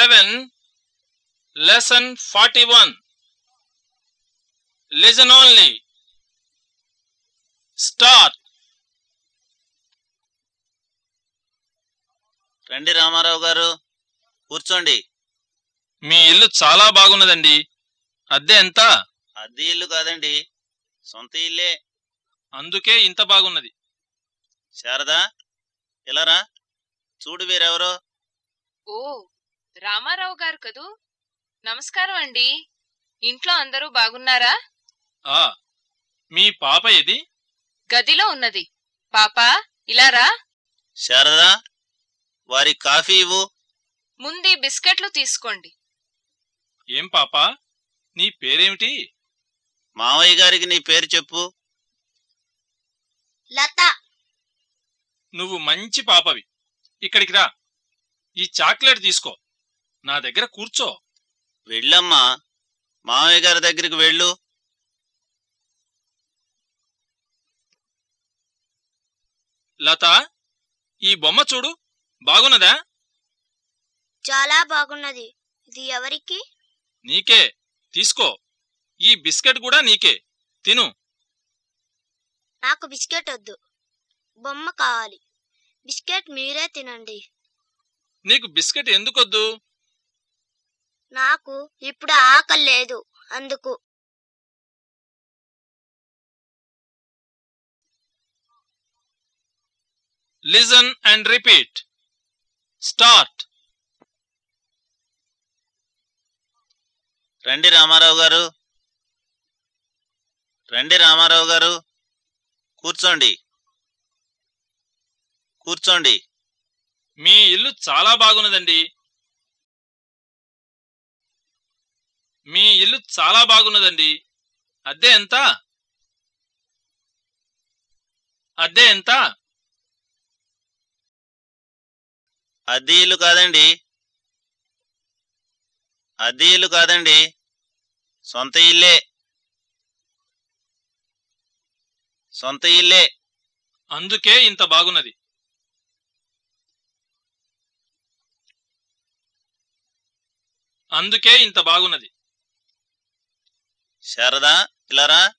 Seven lesson forty one listen only start రండి రామారావు గారు కూర్చోండి. మీ ఇల్లు చాలా బాగున్నదండి. అద్దె ఎంత? అద్దె ఇల్లు కాదండి సొంత ఇల్లే. అందుకే ఇంత బాగున్నది. శారదా ఇలారా చూడు వీరెవరో. ఓ రామారావు గారు కదూ? నమస్కారం అండి. ఇంట్లో అందరూ బాగున్నారా? ఆ మీ పాప ఏది? గదిలో ఉన్నది. పాపా ఇలారా శారదా వారి కాఫీ ఇవ్వు. ముందీ బిస్కెట్లు తీసుకోండి. ఏం పాపా? నీ పేరేమిటి? మావయ్య గారికి నీ పేరు చెప్పు. లత. నువ్వు మంచి పాపవి. ఇక్కడికి రా. ఈ చాక్లెట్ తీసుకో. నా దగ్గర కూర్చో. వెళ్ళమ్మా. మావయ్య గారి దగ్గరికి వెళ్ళు. లత ఈ బొమ్మ చూడు. బాగున్నదా? చాలా బాగున్నది. ఇది ఎవరికి? నీకే. తీసుకో. ఈ బిస్కెట్ కూడా నీకే. తిను. నాకు బిస్కెట్ వద్దు. బొమ్మ కావాలి. బిస్కెట్ మీరే తినండి. నీకు బిస్కెట్ ఎందుకొద్దు? నాకు ఇప్పుడు ఆకలి లేదు అందుకు. లిజన్ అండ్ రిపీట్ స్టార్ట్ రండి రామారావు గారు. రండి రామారావు గారు. కూర్చోండి. కూర్చోండి. మీ ఇల్లు చాలా బాగున్నదండి. మీ ఇల్లు చాలా బాగున్నదండి. అద్దె ఎంత? అద్దె ఎంత? అద్దె ఇల్లు కాదండి. అద్దె ఇల్లు కాదండి. సొంత ఇల్లే. సొంత ఇల్లే. అందుకే ఇంత బాగున్నది. అందుకే ఇంత బాగున్నది. శారదా ఇలారా?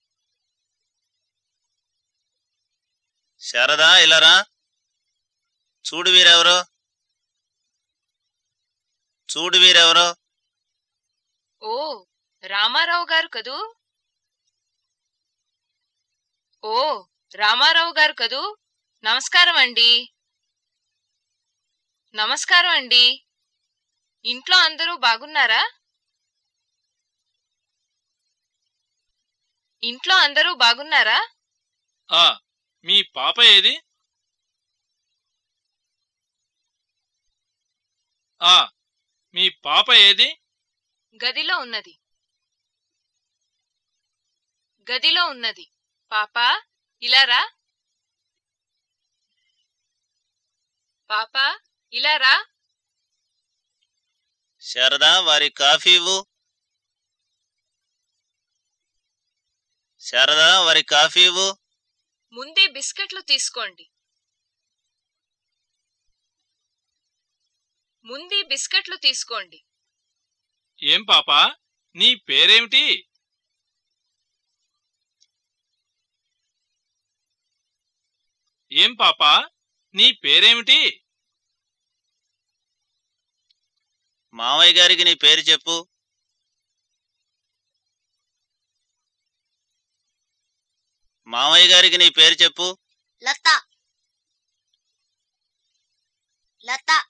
శారదా ఇలారా? చూడు వీరెవరో. చూడు వీరెవరో. ఓ రామారావు గారు కదూ? ఓ రామారావు గారు కదూ? నమస్కారం అండి. నమస్కారం అండి. ఇంట్లో అందరూ బాగున్నారా? ఇంట్లో అందరూ బాగున్నారా? ఆ మీ పాప ఏది? ఆ మీ పాప ఏది? గదిలో ఉన్నది. గదిలో ఉన్నది. పాపా ఇలారా పాపా ఇలారా శారదా వారి కాఫీ ఇవ్వు. శారదా వారి కాఫీ ఇవ్వు. ముందే బిస్కెట్లు తీసుకోండి. ముందే బిస్కెట్లు తీసుకోండి. ఏం పాపా? నీ పేరేమిటి? ఏం పాపా? నీ పేరేమిటి? మావయ్య గారికి నీ పేరు చెప్పు. మావయ్య గారికి నీ పేరు చెప్పు. లత. లత.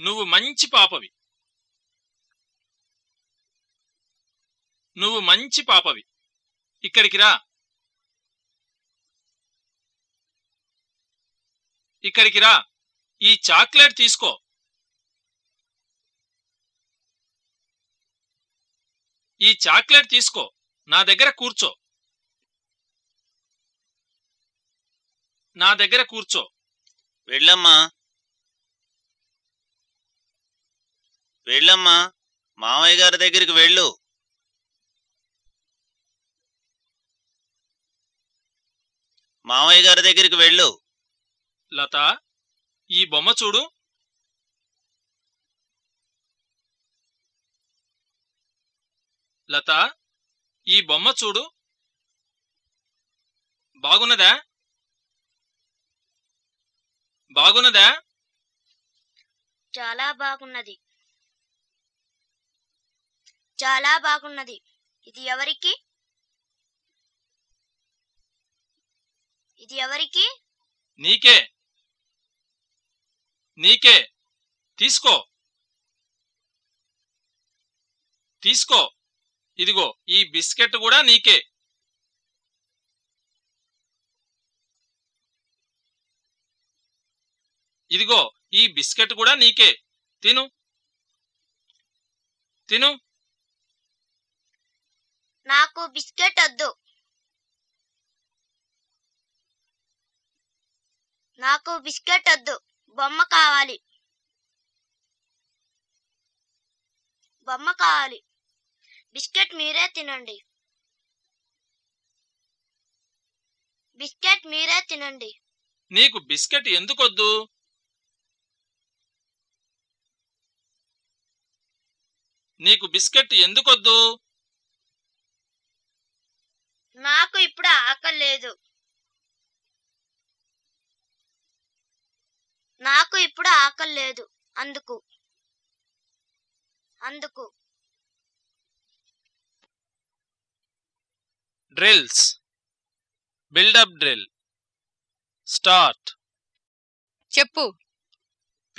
నువ్వు మంచి పాపవి. నువ్వు మంచి పాపవి. ఇక్కడికి రా. ఇక్కడికి రా. ఈ చాక్లెట్ తీసుకో. ఈ చాక్లెట్ తీసుకో. నా దగ్గర కూర్చో. నా దగ్గర కూర్చో. వెళ్ళమ్మా. వెళ్ళమ్మా. మామయ్య గారి దగ్గరికి వెళ్ళు. మామయ్య గారి దగ్గరికి వెళ్ళు. లత ఈ బొమ్మ చూడు. లత ఈ బొమ్మ చూడు. బాగున్నదా? బాగున్నదా? చాలా బాగున్నది. చాలా బాగున్నది. ఇది ఎవరికి? ఇది ఎవరికి? నీకే. నీకే. తీసుకో. తీసుకో. ఇదిగో ఈ బిస్కెట్ కూడా నీకే. ఇదిగో ఈ బిస్కెట్ కూడా నీకే. తిను. తిను. నాకు బిస్కెట్ వద్దు. నాకు బిస్కెట్ వద్దు. బొమ్మ కావాలి. బొమ్మ కావాలి. బిస్కెట్ మీరే తినండి. బిస్కెట్ మీరే తినండి. నీకు బిస్కెట్ ఎందుకొద్దు? నీకు బిస్కెట్ ఎందుకొద్దు? నాకు ఇప్పుడు ఆకలి లేదు. నాకు ఇప్పుడు ఆకలి లేదు. అందుకు. అందుకు. Drills. Build up drill. Start. చెప్పు.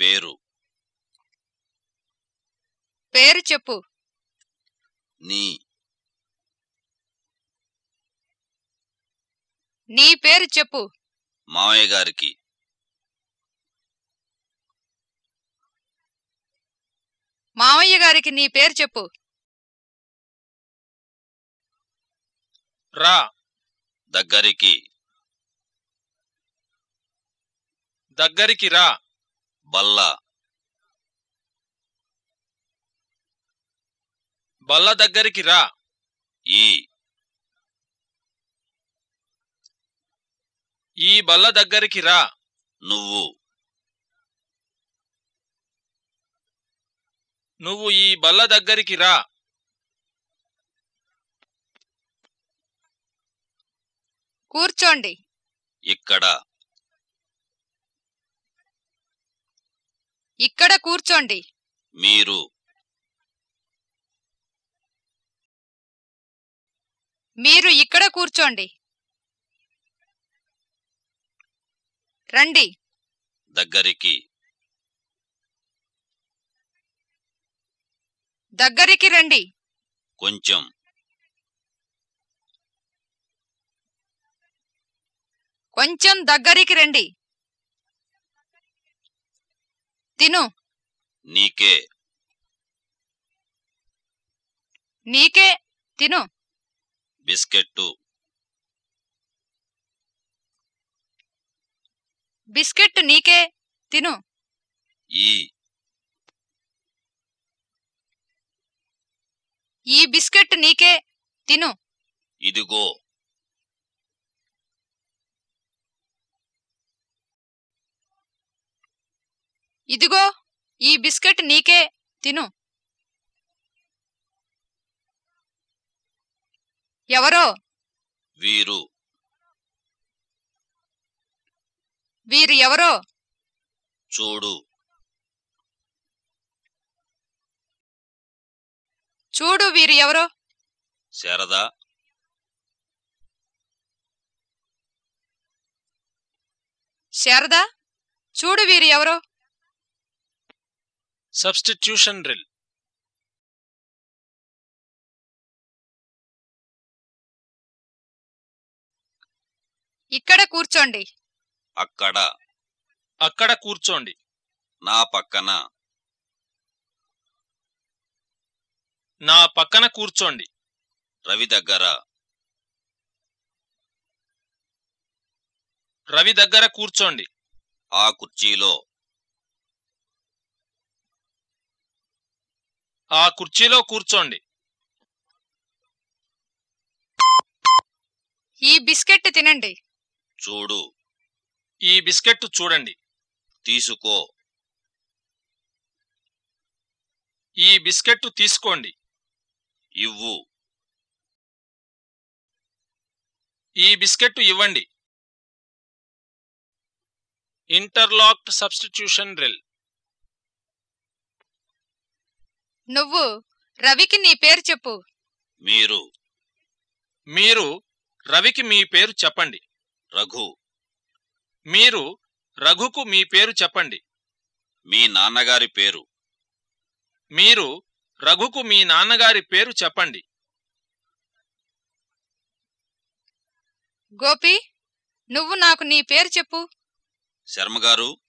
పేరు. పేరు చెప్పు. నీ. నీ పేరు చెప్పు. మావయ్య గారికి. మావయ్య గారికి నీ పేరు చెప్పు. రా. దగ్గరికి. దగ్గరికి రా. బల్ల. బల్ల దగ్గరికి రా. ఈ. ఈ బల్ల దగ్గరికి రా నువ్వు. నువ్వు ఈ బల్ల దగ్గరికి రా. కూర్చోండి. ఇక్కడ. ఇక్కడ కూర్చోండి. మీరు. మీరు ఇక్కడ కూర్చోండి. రండి. దగ్గరికి. దగ్గరికి రండి. కొంచెం. కొంచెం దగ్గరికి రండి. తిను. నీకే. నీకే. తిను. బిస్కెట్టు. బిస్కెట్ నీకే? తిను. ఈ. ఈ బిస్కెట్ నీకే? తిను. ఇదిగో. ఇదిగో ఈ బిస్కెట్ నీకే? తిను. ఎవరో? వీరు. వీరు ఎవరో? చూడు. చూడు వీరు ఎవరో? శారదా. శారదా చూడు వీరు ఎవరో? సబ్స్టిట్యూషన్ డ్రిల్ ఇక్కడ కూర్చోండి. అక్కడ. అక్కడ కూర్చోండి. నా పక్కన. నా పక్కన కూర్చోండి. రవి దగ్గర. రవి దగ్గర కూర్చోండి. ఆ కుర్చీలో. ఆ కుర్చీలో కూర్చోండి. ఈ బిస్కెట్ తినండి. చూడు. ఈ బిస్కెట్ చూడండి. తీసుకో. ఈ బిస్కెట్ తీసుకోండి. ఇవ్వు. ఈ బిస్కెట్ ఇవ్వండి. Interlocked substitution drill. నువ్వు రవికి నీ పేరు చెప్పు. మీరు. మీరు రవికి మీ పేరు చెప్పండి. రఘు. మీరు రఘుకు మీ పేరు చెప్పండి. మీ నాన్నగారి పేరు. మీరు రఘుకు మీ నాన్నగారి పేరు చెప్పండి. గోపి నువ్వు నాకు నీ పేరు చెప్పు. శర్మగారు.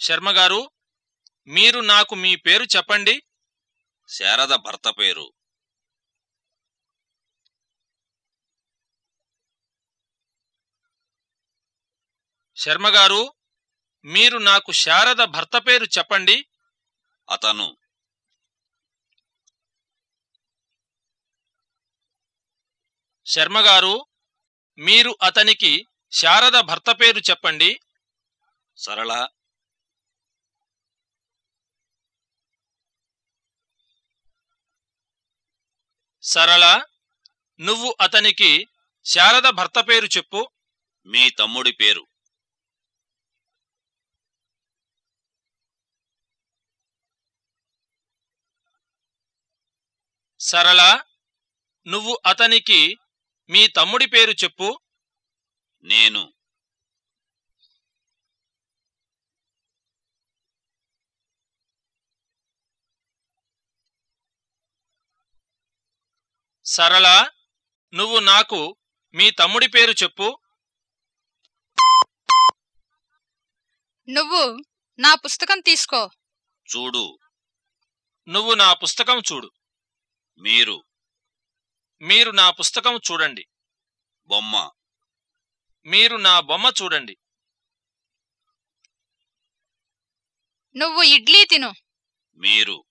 శర్మగారు మీరు నాకు మీ పేరు చెప్పండి. శారద భర్త పేరు. శర్మగారు మీరు నాకు శారద భర్త పేరు చెప్పండి. అతను శర్మగారు మీరు అతనికి శారద భర్త పేరు చెప్పండి. సరళ. సరళ నువ్వు అతనికి శారద భర్త పేరు చెప్పు. మీ తమ్ముడి పేరు. సరళ నువ్వు అతనికి మీ తమ్ముడి పేరు చెప్పు. నేను. సరళ నువ్వు నాకు మీ తమ్ముడి పేరు చెప్పు. నువ్వు నా పుస్తకం తీసుకో. చూడు. నువ్వు నా పుస్తకం చూడు. మీరు. మీరు నా పుస్తకం చూడండి. బొమ్మ. మీరు నా బొమ్మ చూడండి. నువ్వు ఇడ్లీ తిను. మీరు.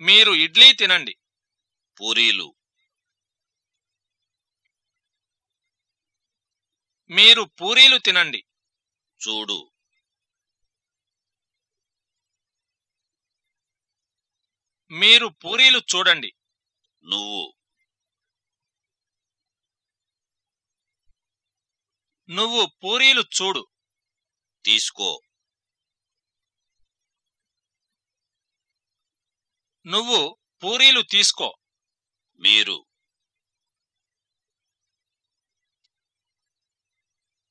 మీరు ఇడ్లీ తినండి. పూరీలు. మీరు పూరీలు తినండి. చూడు. మీరు పూరీలు చూడండి. నువ్వు. నువ్వు పూరీలు చూడు. తీసుకో. నువ్వు పూరీలు తీసుకో. మీరు.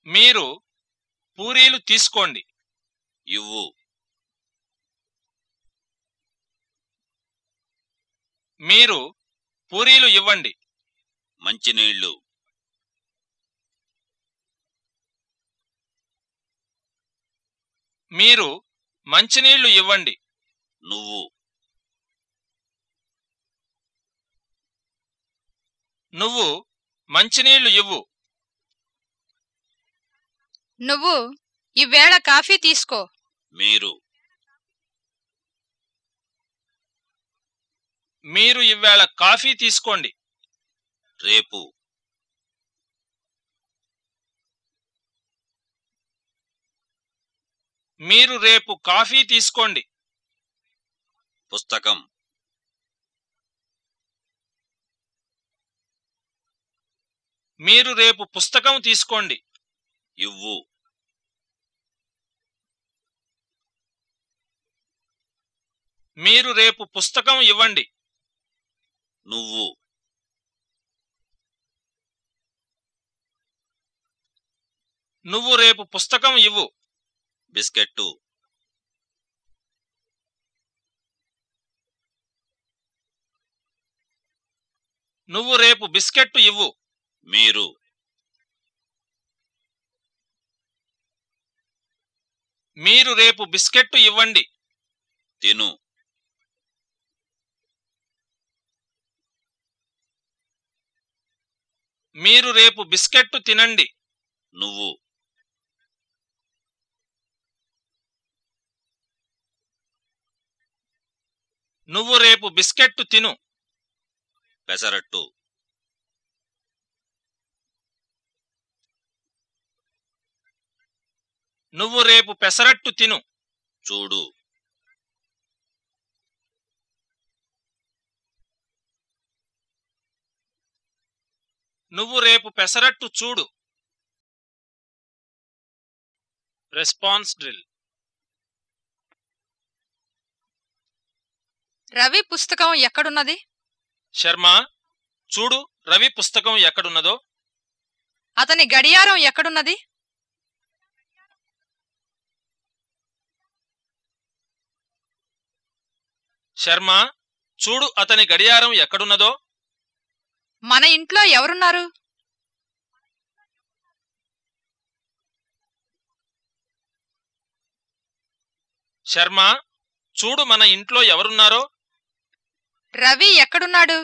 మీరు పూరీలు తీసుకోండి. ఇవ్వు. మీరు పూరీలు ఇవ్వండి. మంచినీళ్ళు మీరు మంచినీళ్ళు ఇవ్వండి. నువ్వు. నువ్వు మంచినీళ్ళు ఇవ్వు. నువ్వు ఈవేళ కాఫీ తీసుకో. మీరు. మీరు ఇవాళ కాఫీ తీసుకోండి. రేపు. మీరు రేపు కాఫీ తీసుకోండి. పుస్తకం. మీరు రేపు పుస్తకం తీసుకోండి. ఇవ్వు. మీరు రేపు పుస్తకం ఇవ్వండి. నువ్వు. నువ్వు రేపు పుస్తకం ఇవ్వు. బిస్కెట్టు. నువ్వు రేపు బిస్కెట్టు ఇవ్వు. మీరు. మీరు రేపు బిస్కెట్టు ఇవ్వండి. తిను. మీరు రేపు బిస్కెట్టు తినండి. నువ్వు. నువ్వు రేపు బిస్కెట్టు తిను. పెసరట్టు. నువ్వు రేపు పెసరట్టు తిను. చూడు. నువ్వు రేపు పెసరట్టు చూడు. రెస్పాన్స్ డ్రిల్ రవి పుస్తకం ఎక్కడున్నది? శర్మ చూడు రవి పుస్తకం ఎక్కడున్నదో. అతని గడియారం ఎక్కడున్నది? శర్మ చూడు అతని గడియారం ఎక్కడున్నదో. మన ఇంట్లో ఎవరున్నారు? శర్మ చూడు మన ఇంట్లో ఎవరున్నారో. రవి ఎక్కడున్నాడు?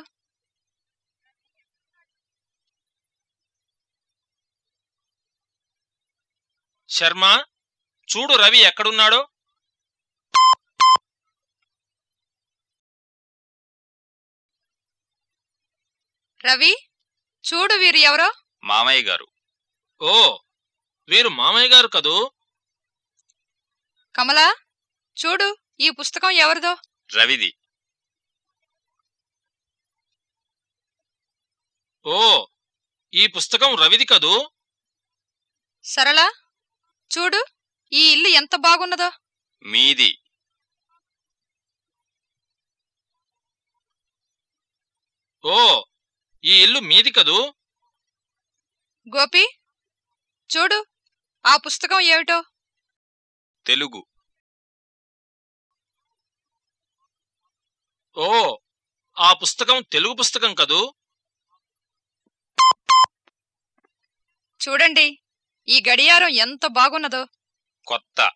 శర్మ చూడు రవి ఎక్కడున్నాడో. రవి చూడు వీరు ఎవరో. మామయ్య గారు. ఓ వీరు మామయ్య గారు కదూ? కమలా చూడు ఈ పుస్తకం ఎవరిదో. రవిది. ఓ ఈ పుస్తకం రవిది కదూ? సరళ చూడు ఈ ఇల్లు ఎంత బాగున్నదో. మీది. ఓ ఈ ఇల్లు మీది కదూ? గోపి చూడు ఆ పుస్తకం ఏమిటో? తెలుగు. ఓ ఆ పుస్తకం తెలుగు పుస్తకం కదూ? చూడండి ఈ గడియారం ఎంత బాగున్నదో. కొత్త.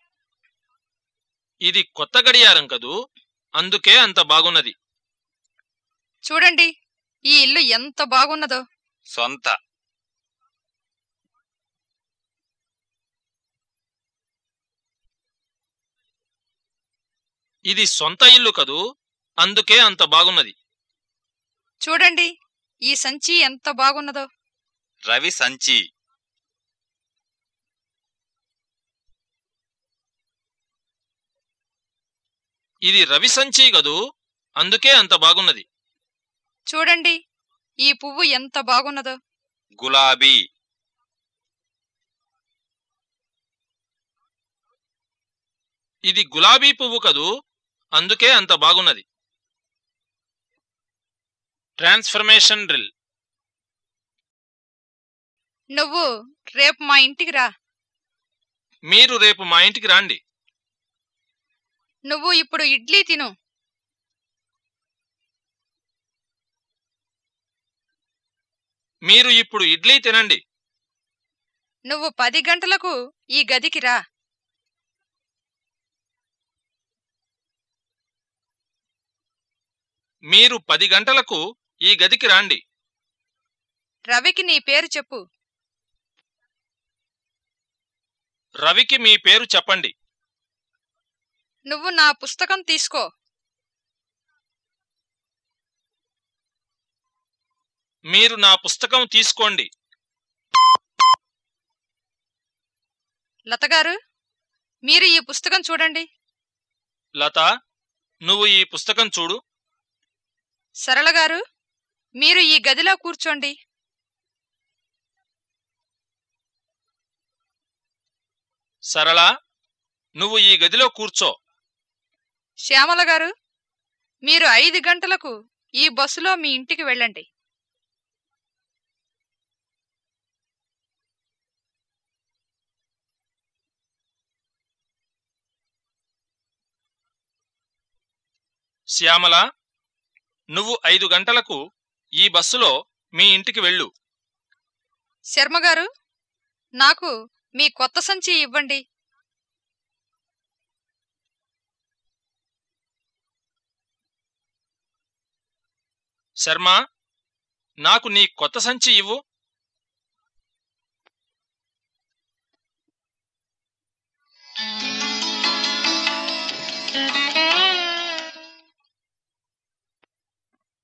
ఇది కొత్త గడియారం కదూ? అందుకే అంత బాగున్నది. చూడండి ఈ ఇల్లు ఎంత బాగున్నదో. సొంత. ఇది సొంత ఇల్లు కదూ? అందుకే అంత బాగున్నది. చూడండి ఈ సంచి ఎంత బాగున్నదో. రవి సంచి. ఇది రవి సంచి కదూ? అందుకే అంత బాగున్నది. చూడండి ఈ పువ్వు ఎంత బాగున్నదో. గులాబీ. ఇది గులాబీ పువ్వు కదూ? అందుకే అంత బాగున్నది. Transformation drill. నువ్వు రేపు మా ఇంటికి రా. మీరు రేపు మా ఇంటికి రాండి. నువ్వు ఇప్పుడు ఇడ్లీ తిను. మీరు ఇప్పుడు ఇడ్లీ తినండి. నువ్వు పది గంటలకు ఈ గదికి రా. మీరు పది గంటలకు ఈ గదికి రాండి. రవికి నీ పేరు చెప్పు. రవికి మీ పేరు చెప్పండి. నువ్వు నా పుస్తకం తీసుకో. మీరు నా పుస్తకం తీసుకోండి. లతగారు మీరు ఈ పుస్తకం చూడండి. లత నువ్వు ఈ పుస్తకం చూడు. సరళ గారు మీరు ఈ గదిలో కూర్చోండి. సరళ నువ్వు ఈ గదిలో కూర్చో. శ్యామల గారు మీరు ఐదు గంటలకు ఈ బస్సులో మీ ఇంటికి వెళ్ళండి. శ్యామల నువ్వు ఐదు గంటలకు ఈ బస్సులో మీ ఇంటికి వెళ్ళు. శర్మ గారు నాకు మీ కొత్త సంచి ఇవ్వండి. శర్మ నాకు నీ కొత్త సంచి ఇవ్వు.